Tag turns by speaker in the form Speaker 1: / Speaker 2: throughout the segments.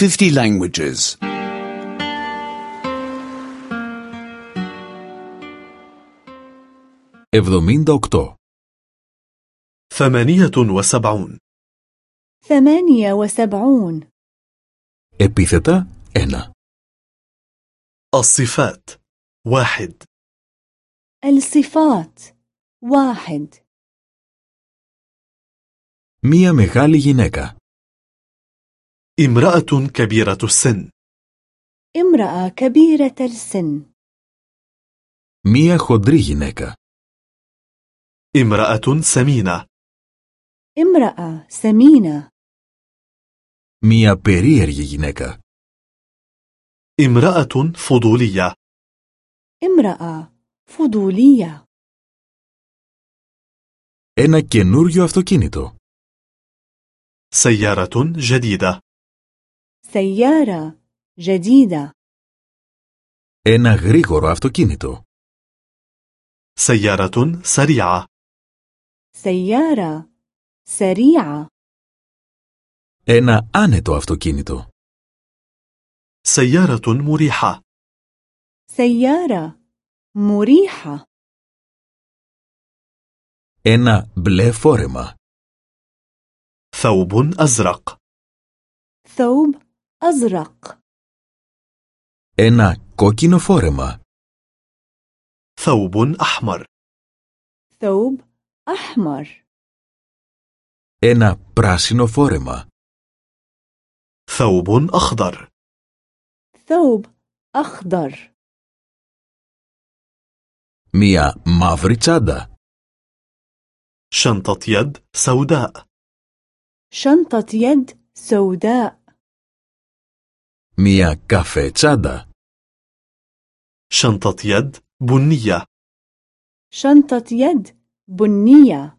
Speaker 1: 50 languages.
Speaker 2: 78
Speaker 3: ثمانية وسبعون
Speaker 4: ثمانية وسبعون
Speaker 2: Επίθετα 1
Speaker 3: الصفات واحد
Speaker 4: الصفات واحد
Speaker 2: Μία μεγάλη γυναίκα
Speaker 3: امرأة كبيرة السن
Speaker 4: امرأة كبيرة السن
Speaker 2: Μία χοντρή γυναίκα
Speaker 3: امرأة سمينة
Speaker 4: امرأة سمينة
Speaker 2: Μία περίεργη γυναίκα
Speaker 3: امرأة فضولية
Speaker 4: امرأة فضولية
Speaker 2: Ένα καινούριο αυτοκίνητο
Speaker 3: سيارة جديدة
Speaker 4: سيارة جديدة
Speaker 2: Ένα γρήγορο αυτοκίνητο
Speaker 3: سيارة سريعة
Speaker 4: سيارة سريعة
Speaker 2: Ένα άνετο αυτοκίνητο
Speaker 3: سيارة مريحة
Speaker 4: سيارة مريحة
Speaker 2: Ένα μπλε φόρεμα
Speaker 3: ثوب أزرق
Speaker 4: ثوب أزرق
Speaker 2: Ένα κόκκινο φόρεμα
Speaker 3: ثوب أحمر
Speaker 4: ثوب أحمر
Speaker 2: Ένα πράσινο φόρεμα
Speaker 3: ثوب أخضر
Speaker 4: ثوب أخضر
Speaker 2: Μία μαύρη τσάντα
Speaker 3: شنطة يد سوداء
Speaker 4: شنطة يد سوداء
Speaker 2: Μία καφέ τσάντα
Speaker 3: شنطة يد بنية
Speaker 4: شنطة يد بنية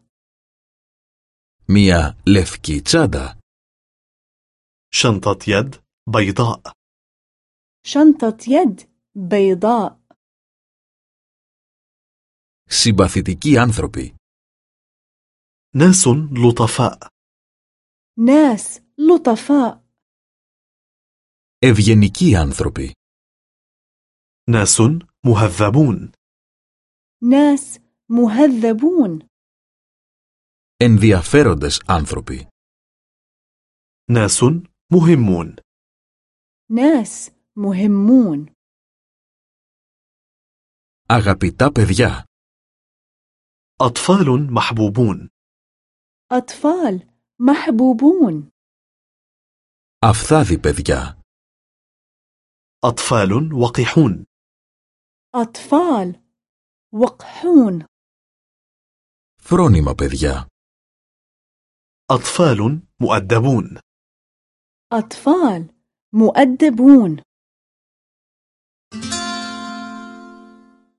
Speaker 2: Μία λευκή τσάντα
Speaker 3: شنطة يد بيضاء
Speaker 4: شنطة يد بيضاء
Speaker 2: Συμπαθητικοί άνθρωποι
Speaker 3: ناس لطفاء
Speaker 4: ناس لطفاء
Speaker 2: Ευγενικοί άνθρωποι
Speaker 3: ناس مهذبون
Speaker 4: ناس مهذبون
Speaker 2: Ενδιαφέροντες άνθρωποι
Speaker 3: ناس مهمون
Speaker 4: ناس مهمون
Speaker 2: Αγαπητά παιδιά
Speaker 3: أطفال محبوبون
Speaker 4: أطفال محبوبون
Speaker 2: Αφθάδη παιδιά
Speaker 3: أطفال وقحون
Speaker 4: أطفال وقحون
Speaker 2: Φρόνημα παιδιά
Speaker 3: أطفال مؤدبون
Speaker 4: أطفال مؤدبون